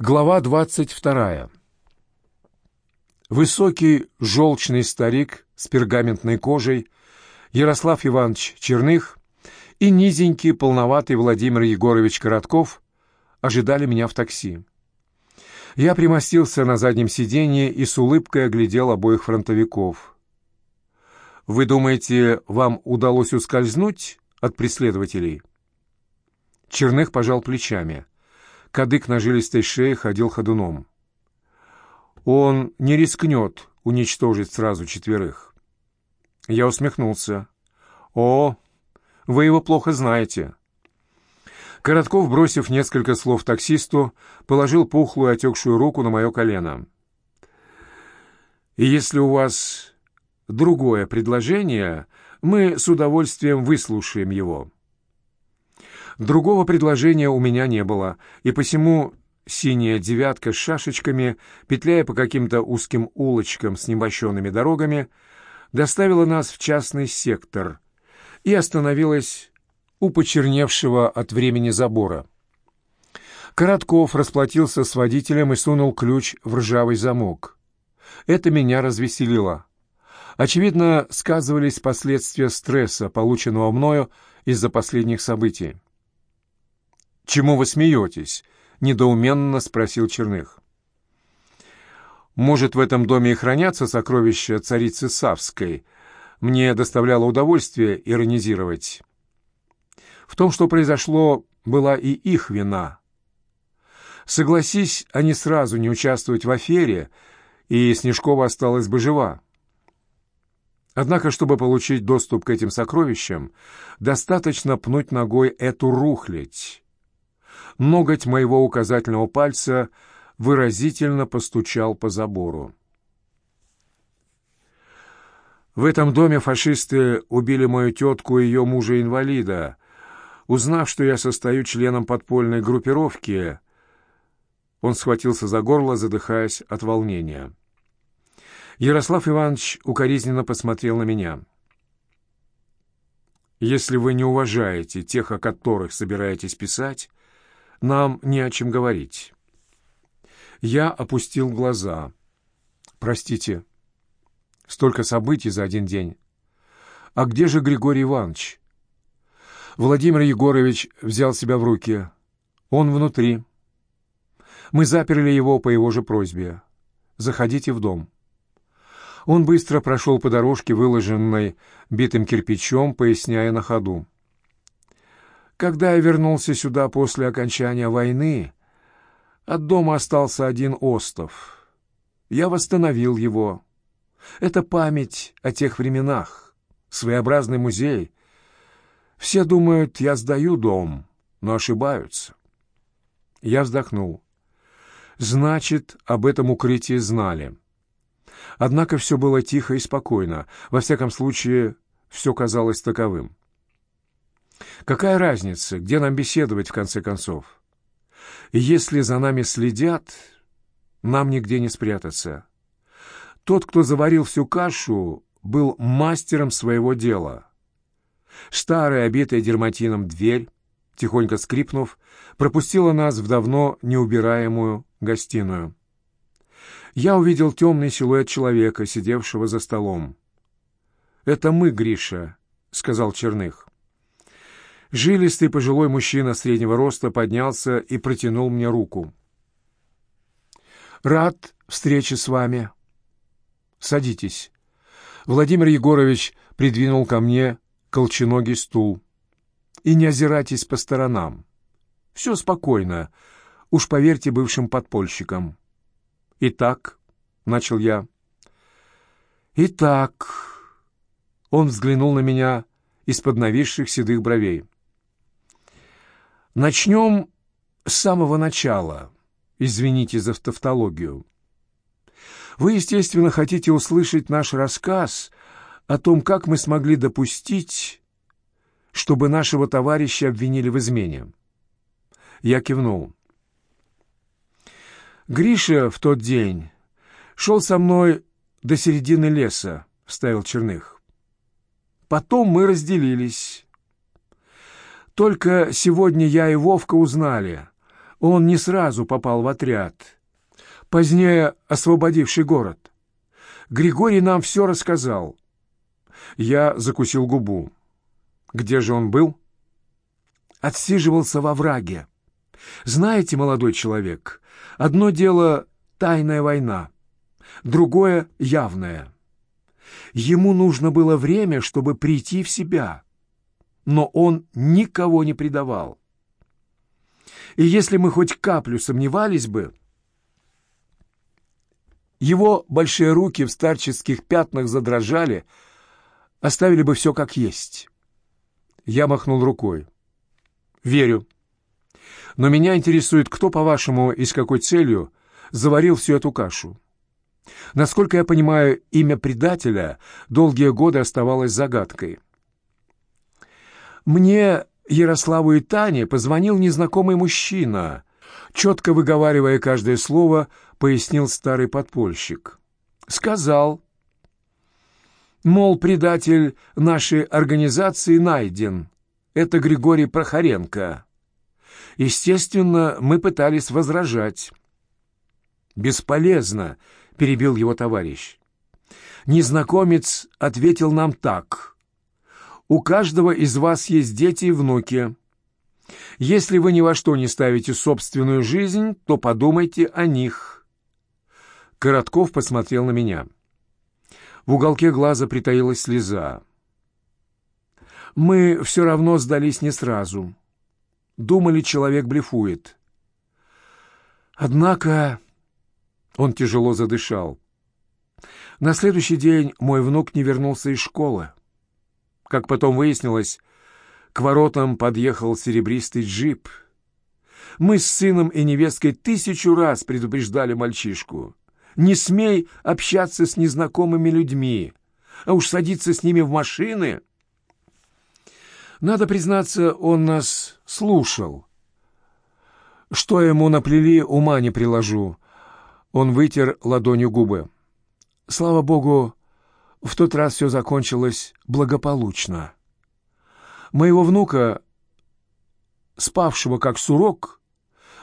Глава двадцать вторая. Высокий, желчный старик с пергаментной кожей, Ярослав Иванович Черных и низенький, полноватый Владимир Егорович Коротков ожидали меня в такси. Я примостился на заднем сиденье и с улыбкой оглядел обоих фронтовиков. «Вы думаете, вам удалось ускользнуть от преследователей?» Черных пожал плечами — Кадык на жилистой шее ходил ходуном. Он не рискнет уничтожить сразу четверых. Я усмехнулся. «О, вы его плохо знаете». Коротков, бросив несколько слов таксисту, положил пухлую отекшую руку на мое колено. «И если у вас другое предложение, мы с удовольствием выслушаем его». Другого предложения у меня не было, и посему синяя девятка с шашечками, петляя по каким-то узким улочкам с немощенными дорогами, доставила нас в частный сектор и остановилась у почерневшего от времени забора. Коротков расплатился с водителем и сунул ключ в ржавый замок. Это меня развеселило. Очевидно, сказывались последствия стресса, полученного мною из-за последних событий. «Чему вы смеетесь?» — недоуменно спросил Черных. «Может, в этом доме и хранятся сокровища царицы Савской?» Мне доставляло удовольствие иронизировать. В том, что произошло, была и их вина. Согласись они сразу не участвовать в афере, и Снежкова осталась бы жива. Однако, чтобы получить доступ к этим сокровищам, достаточно пнуть ногой эту рухлядь. Ноготь моего указательного пальца выразительно постучал по забору. В этом доме фашисты убили мою тетку и ее мужа-инвалида. Узнав, что я состою членом подпольной группировки, он схватился за горло, задыхаясь от волнения. Ярослав Иванович укоризненно посмотрел на меня. «Если вы не уважаете тех, о которых собираетесь писать, нам не о чем говорить. Я опустил глаза. Простите, столько событий за один день. А где же Григорий Иванович? Владимир Егорович взял себя в руки. Он внутри. Мы заперли его по его же просьбе. Заходите в дом. Он быстро прошел по дорожке, выложенной битым кирпичом, поясняя на ходу. Когда я вернулся сюда после окончания войны, от дома остался один остов. Я восстановил его. Это память о тех временах, своеобразный музей. Все думают, я сдаю дом, но ошибаются. Я вздохнул. Значит, об этом укрытии знали. Однако все было тихо и спокойно. Во всяком случае, все казалось таковым. Какая разница, где нам беседовать, в конце концов? Если за нами следят, нам нигде не спрятаться. Тот, кто заварил всю кашу, был мастером своего дела. Старая, обитая дерматином дверь, тихонько скрипнув, пропустила нас в давно неубираемую гостиную. Я увидел темный силуэт человека, сидевшего за столом. «Это мы, Гриша», — сказал Черных. Жилистый пожилой мужчина среднего роста поднялся и протянул мне руку. «Рад встрече с вами. Садитесь». Владимир Егорович придвинул ко мне колченогий стул. «И не озирайтесь по сторонам. Все спокойно, уж поверьте бывшим подпольщикам». «Итак», — начал я. «Итак», — он взглянул на меня из-под нависших седых бровей. Начнем с самого начала. Извините за тавтологию. Вы, естественно, хотите услышать наш рассказ о том, как мы смогли допустить, чтобы нашего товарища обвинили в измене. Я кивнул. Гриша в тот день шел со мной до середины леса, — вставил Черных. Потом мы разделились. Только сегодня я и Вовка узнали. Он не сразу попал в отряд, позднее освободивший город. Григорий нам все рассказал. Я закусил губу. Где же он был? Отсиживался во враге. Знаете, молодой человек, одно дело — тайная война, другое — явная. Ему нужно было время, чтобы прийти в себя, но он никого не предавал. И если мы хоть каплю сомневались бы, его большие руки в старческих пятнах задрожали, оставили бы все как есть. Я махнул рукой. «Верю. Но меня интересует, кто, по-вашему, и с какой целью заварил всю эту кашу. Насколько я понимаю, имя предателя долгие годы оставалось загадкой. Мне, Ярославу и Тане, позвонил незнакомый мужчина. Четко выговаривая каждое слово, пояснил старый подпольщик. Сказал, мол, предатель нашей организации найден. Это Григорий Прохоренко. Естественно, мы пытались возражать. «Бесполезно», — перебил его товарищ. Незнакомец ответил нам так. «У каждого из вас есть дети и внуки. Если вы ни во что не ставите собственную жизнь, то подумайте о них». Коротков посмотрел на меня. В уголке глаза притаилась слеза. Мы все равно сдались не сразу. Думали, человек блефует. Однако он тяжело задышал. На следующий день мой внук не вернулся из школы. Как потом выяснилось, к воротам подъехал серебристый джип. Мы с сыном и невесткой тысячу раз предупреждали мальчишку. «Не смей общаться с незнакомыми людьми, а уж садиться с ними в машины...» Надо признаться, он нас слушал. Что ему наплели, ума не приложу. Он вытер ладонью губы. Слава богу, в тот раз все закончилось благополучно. Моего внука, спавшего как сурок,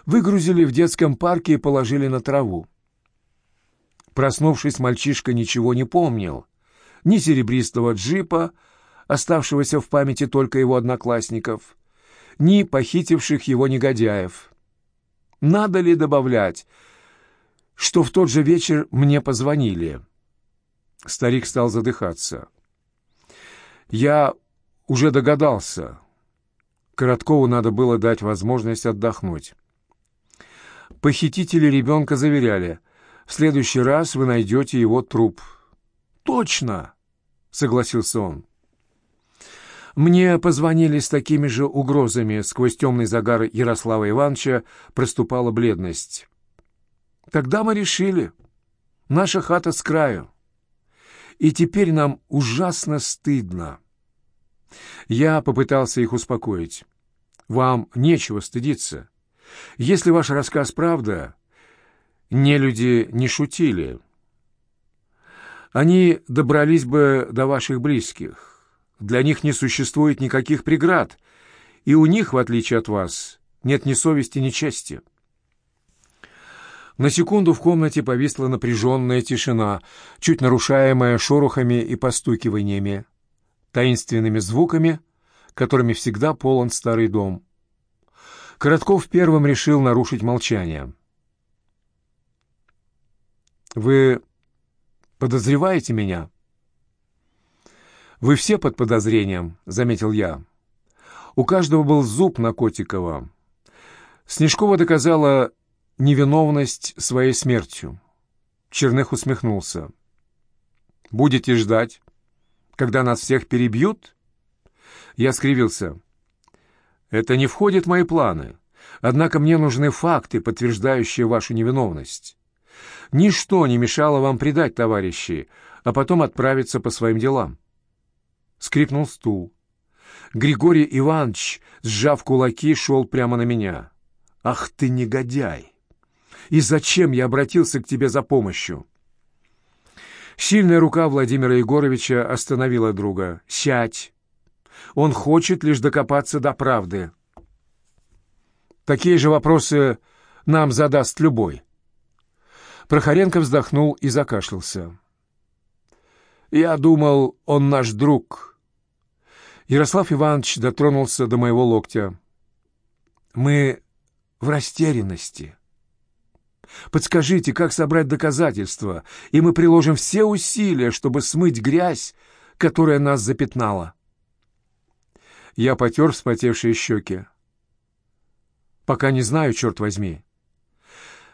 выгрузили в детском парке и положили на траву. Проснувшись, мальчишка ничего не помнил. Ни серебристого джипа, оставшегося в памяти только его одноклассников, ни похитивших его негодяев. Надо ли добавлять, что в тот же вечер мне позвонили? Старик стал задыхаться. Я уже догадался. Короткову надо было дать возможность отдохнуть. Похитители ребенка заверяли, в следующий раз вы найдете его труп. «Точно!» — согласился он. Мне позвонили с такими же угрозами. Сквозь темный загар Ярослава Ивановича проступала бледность. Тогда мы решили. Наша хата с краю. И теперь нам ужасно стыдно. Я попытался их успокоить. Вам нечего стыдиться. Если ваш рассказ правда, не люди не шутили. Они добрались бы до ваших близких. Для них не существует никаких преград, и у них, в отличие от вас, нет ни совести, ни чести. На секунду в комнате повисла напряженная тишина, чуть нарушаемая шорохами и постукиваниями, таинственными звуками, которыми всегда полон старый дом. Коротков первым решил нарушить молчание. «Вы подозреваете меня?» «Вы все под подозрением», — заметил я. У каждого был зуб на Котикова. Снежкова доказала невиновность своей смертью. Черных усмехнулся. «Будете ждать, когда нас всех перебьют?» Я скривился. «Это не входит в мои планы. Однако мне нужны факты, подтверждающие вашу невиновность. Ничто не мешало вам предать товарищей, а потом отправиться по своим делам. Скрипнул стул. Григорий Иванович, сжав кулаки, шел прямо на меня. «Ах ты негодяй! И зачем я обратился к тебе за помощью?» Сильная рука Владимира Егоровича остановила друга. «Сядь! Он хочет лишь докопаться до правды». Такие же вопросы нам задаст любой. Прохоренко вздохнул и закашлялся. «Я думал, он наш друг». Ярослав Иванович дотронулся до моего локтя. «Мы в растерянности. Подскажите, как собрать доказательства, и мы приложим все усилия, чтобы смыть грязь, которая нас запятнала». Я потер вспотевшие щеки. «Пока не знаю, черт возьми.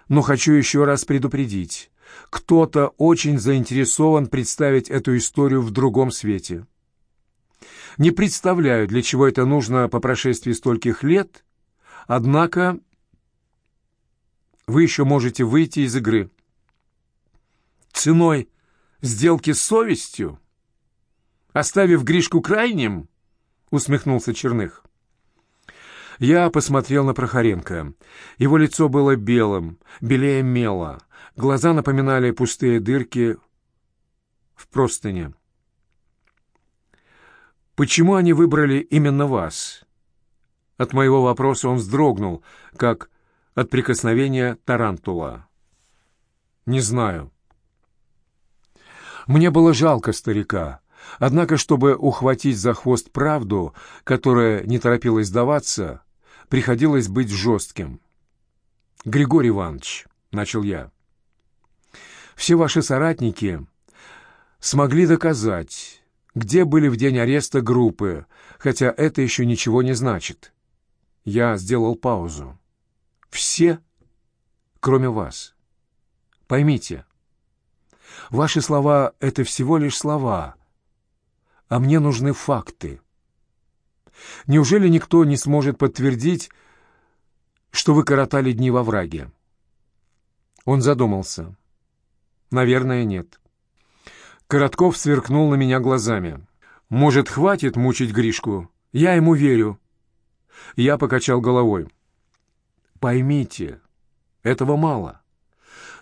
Но хочу еще раз предупредить. Кто-то очень заинтересован представить эту историю в другом свете. Не представляю, для чего это нужно по прошествии стольких лет, однако вы еще можете выйти из игры. Ценой сделки с совестью? Оставив Гришку крайним? Усмехнулся Черных. Я посмотрел на Прохоренко. Его лицо было белым, белее мела. Глаза напоминали пустые дырки в простыне. «Почему они выбрали именно вас?» От моего вопроса он вздрогнул, как от прикосновения тарантула. «Не знаю». Мне было жалко старика, однако, чтобы ухватить за хвост правду, которая не торопилась сдаваться, приходилось быть жестким. «Григорий Иванович», — начал я, — «все ваши соратники смогли доказать, где были в день ареста группы, хотя это еще ничего не значит». Я сделал паузу. «Все, кроме вас. Поймите, ваши слова — это всего лишь слова, а мне нужны факты». Неужели никто не сможет подтвердить, что вы коротали дни во враге? Он задумался. Наверное, нет. Коротков сверкнул на меня глазами. Может, хватит мучить Гришку? Я ему верю. Я покачал головой. Поймите, этого мало.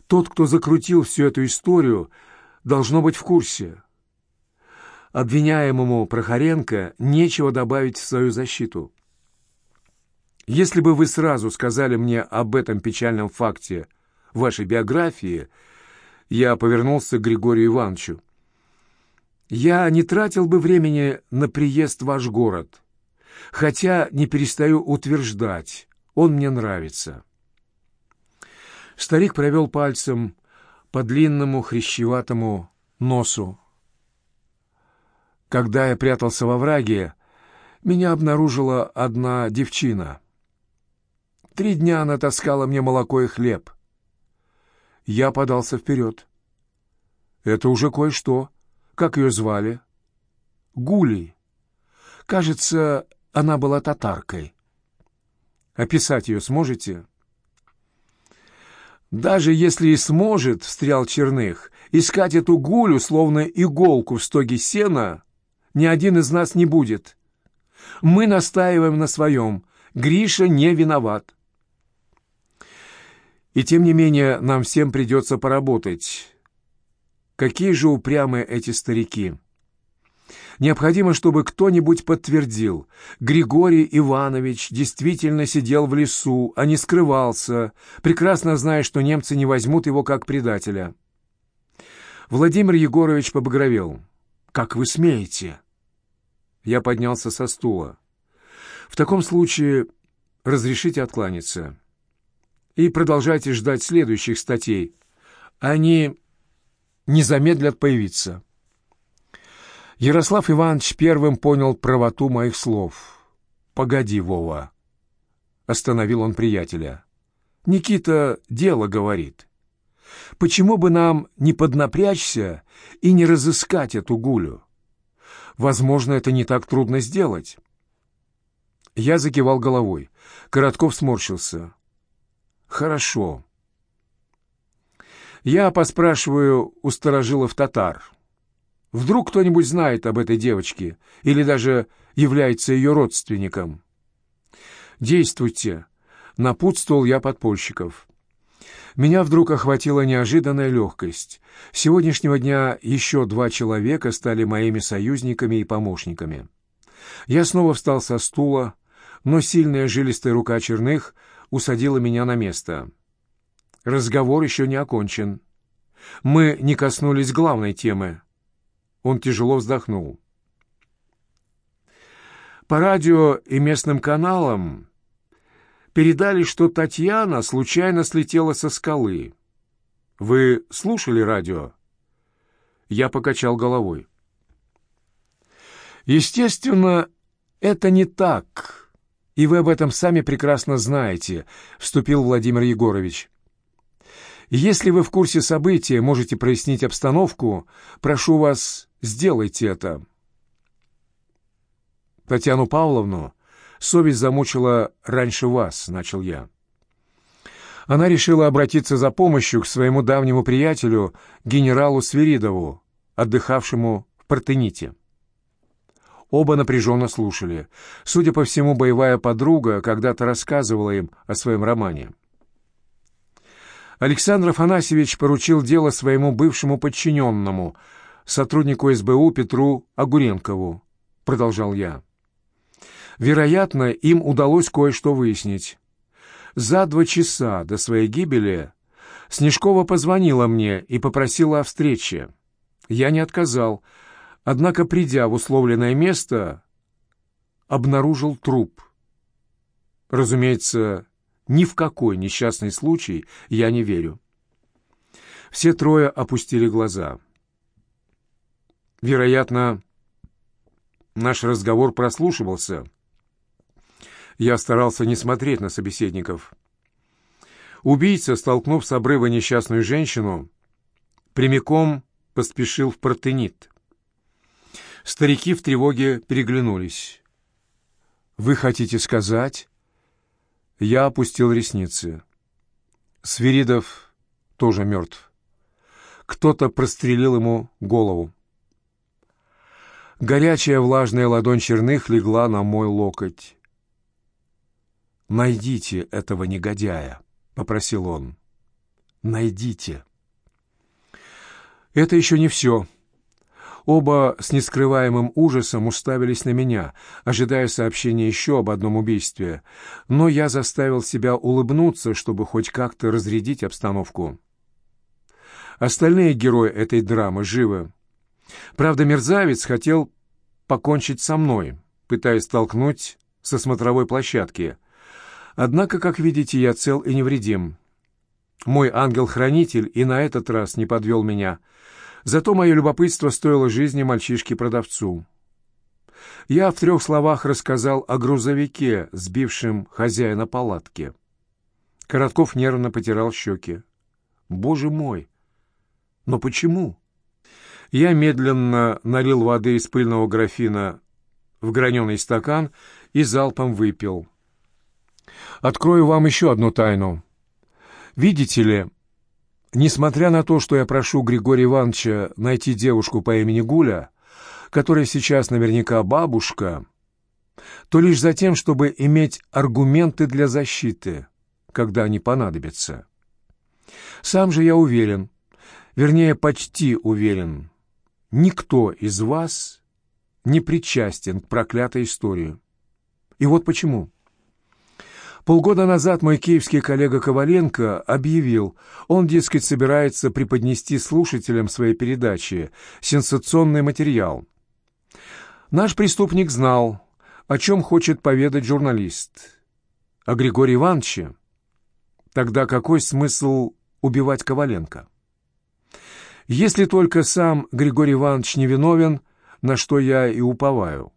Тот, кто закрутил всю эту историю, должно быть в курсе. Обвиняемому Прохоренко нечего добавить в свою защиту. Если бы вы сразу сказали мне об этом печальном факте вашей биографии, я повернулся к Григорию Ивановичу. Я не тратил бы времени на приезд в ваш город, хотя не перестаю утверждать, он мне нравится. Старик провел пальцем по длинному хрящеватому носу. Когда я прятался во враге, меня обнаружила одна девчина. Три дня она таскала мне молоко и хлеб. Я подался вперед. Это уже кое-что. Как ее звали? Гулей. Кажется, она была татаркой. Описать ее сможете? Даже если и сможет, — встрял Черных, — искать эту гулю, словно иголку в стоге сена, ни один из нас не будет. Мы настаиваем на своем. Гриша не виноват. И тем не менее нам всем придется поработать. Какие же упрямые эти старики! Необходимо, чтобы кто-нибудь подтвердил. Григорий Иванович действительно сидел в лесу, а не скрывался, прекрасно зная, что немцы не возьмут его как предателя. Владимир Егорович побагровел. «Как вы смеете?» Я поднялся со стула. «В таком случае разрешите откланяться. И продолжайте ждать следующих статей. Они не замедлят появиться». Ярослав Иванович первым понял правоту моих слов. «Погоди, Вова!» — остановил он приятеля. «Никита дело говорит. Почему бы нам не поднапрячься и не разыскать эту гулю? Возможно, это не так трудно сделать. Я закивал головой. Коротков сморщился. Хорошо. Я поспрашиваю у сторожилов татар. Вдруг кто-нибудь знает об этой девочке или даже является ее родственником. Действуйте, напутствовал я подпольщиков. Меня вдруг охватила неожиданная легкость. С сегодняшнего дня еще два человека стали моими союзниками и помощниками. Я снова встал со стула, но сильная жилистая рука черных усадила меня на место. Разговор еще не окончен. Мы не коснулись главной темы. Он тяжело вздохнул. По радио и местным каналам передали, что Татьяна случайно слетела со скалы. Вы слушали радио? Я покачал головой. Естественно, это не так, и вы об этом сами прекрасно знаете, вступил Владимир Егорович. Если вы в курсе события, можете прояснить обстановку, прошу вас, сделайте это. Татьяну Павловну совесть замучила раньше вас, начал я. Она решила обратиться за помощью к своему давнему приятелю, генералу Свиридову, отдыхавшему в Партените. Оба напряженно слушали. Судя по всему, боевая подруга когда-то рассказывала им о своем романе. Александр Афанасьевич поручил дело своему бывшему подчиненному, сотруднику СБУ Петру Огуренкову, продолжал я. Вероятно, им удалось кое-что выяснить. За два часа до своей гибели Снежкова позвонила мне и попросила о встрече. Я не отказал, однако, придя в условленное место, обнаружил труп. Разумеется, ни в какой несчастный случай я не верю. Все трое опустили глаза. Вероятно, наш разговор прослушивался. Я старался не смотреть на собеседников. Убийца, столкнув с обрыва несчастную женщину, прямиком поспешил в Партенит. Старики в тревоге переглянулись. «Вы хотите сказать?» Я опустил ресницы. Свиридов тоже мертв. Кто-то прострелил ему голову. Горячая влажная ладонь черных легла на мой локоть. «Найдите этого негодяя», — попросил он. «Найдите». Это еще не все. Оба с нескрываемым ужасом уставились на меня, ожидая сообщения еще об одном убийстве, но я заставил себя улыбнуться, чтобы хоть как-то разрядить обстановку. Остальные герои этой драмы живы. Правда, мерзавец хотел покончить со мной, пытаясь столкнуть со смотровой площадки. Однако, как видите, я цел и невредим. Мой ангел-хранитель и на этот раз не подвел меня — Зато мое любопытство стоило жизни мальчишке-продавцу. Я в трех словах рассказал о грузовике, сбившем хозяина палатки. Коротков нервно потирал щеки. «Боже мой! Но почему?» Я медленно налил воды из пыльного графина в граненый стакан и залпом выпил. «Открою вам еще одну тайну. Видите ли, Несмотря на то, что я прошу Григория Ивановича найти девушку по имени Гуля, которая сейчас наверняка бабушка, то лишь за тем, чтобы иметь аргументы для защиты, когда они понадобятся. Сам же я уверен, вернее, почти уверен, никто из вас не причастен к проклятой истории. И вот почему. Полгода назад мой киевский коллега Коваленко объявил, он, дескать, собирается преподнести слушателям своей передачи сенсационный материал. Наш преступник знал, о чем хочет поведать журналист. О Григории Ивановиче. Тогда какой смысл убивать Коваленко? Если только сам Григорий Иванович невиновен, на что я и уповаю.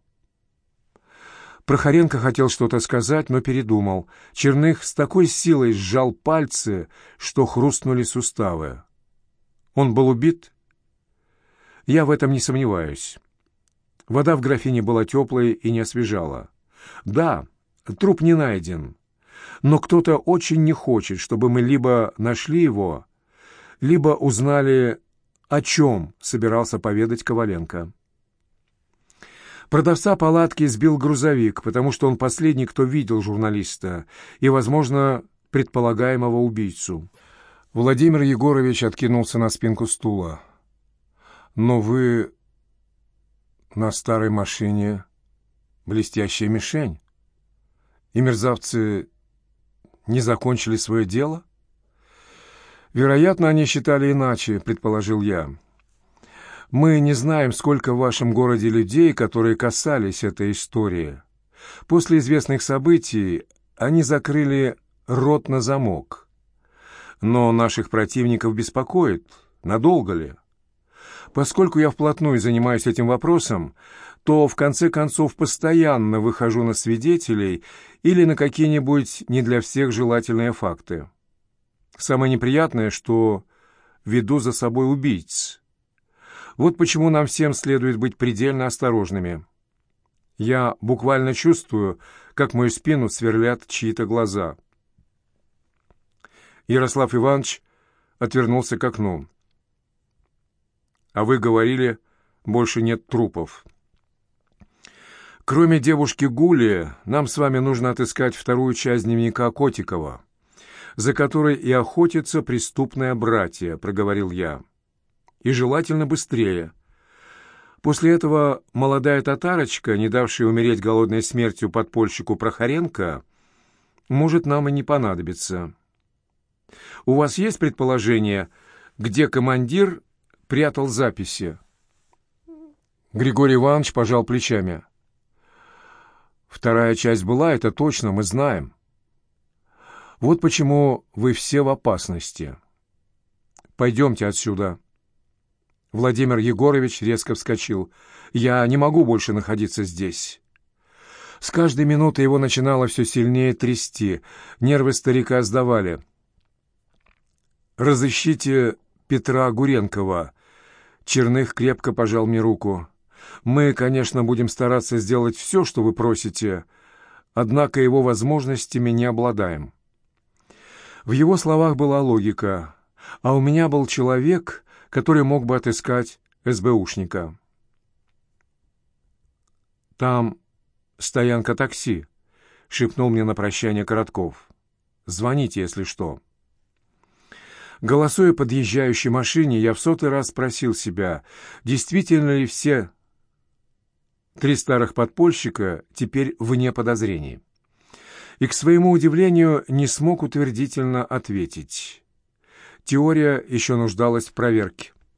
Прохоренко хотел что-то сказать, но передумал. Черных с такой силой сжал пальцы, что хрустнули суставы. Он был убит? Я в этом не сомневаюсь. Вода в графине была теплой и не освежала. Да, труп не найден, но кто-то очень не хочет, чтобы мы либо нашли его, либо узнали, о чем собирался поведать Коваленко. Продавца палатки сбил грузовик, потому что он последний, кто видел журналиста и, возможно, предполагаемого убийцу. Владимир Егорович откинулся на спинку стула. «Но вы на старой машине блестящая мишень, и мерзавцы не закончили свое дело? Вероятно, они считали иначе, предположил я. Мы не знаем, сколько в вашем городе людей, которые касались этой истории. После известных событий они закрыли рот на замок. Но наших противников беспокоит, надолго ли? Поскольку я вплотную занимаюсь этим вопросом, то в конце концов постоянно выхожу на свидетелей или на какие-нибудь не для всех желательные факты. Самое неприятное, что веду за собой убийц. Вот почему нам всем следует быть предельно осторожными. Я буквально чувствую, как мою спину сверлят чьи-то глаза. Ярослав Иванович отвернулся к окну. «А вы говорили, больше нет трупов». Кроме девушки Гули, нам с вами нужно отыскать вторую часть дневника Котикова, за которой и охотится преступное братья, проговорил я. И желательно быстрее. После этого молодая татарочка, не давшая умереть голодной смертью подпольщику Прохоренко, может нам и не понадобиться. У вас есть предположение, где командир прятал записи? Григорий Иванович пожал плечами. Вторая часть была, это точно, мы знаем. Вот почему вы все в опасности. Пойдемте отсюда. Владимир Егорович резко вскочил. Я не могу больше находиться здесь. С каждой минутой его начинало все сильнее трясти. Нервы старика сдавали. «Разыщите Петра Гуренкова». Черных крепко пожал мне руку. Мы, конечно, будем стараться сделать все, что вы просите, однако его возможностями не обладаем». В его словах была логика, а у меня был человек, который мог бы отыскать СБУшника. «Там стоянка такси», — шепнул мне на прощание Коротков. «Звоните, если что». Голосуя подъезжающей машине, я в сотый раз спросил себя, действительно ли все Три старых подпольщика теперь вне подозрений. И, к своему удивлению, не смог утвердительно ответить. Теория еще нуждалась в проверке.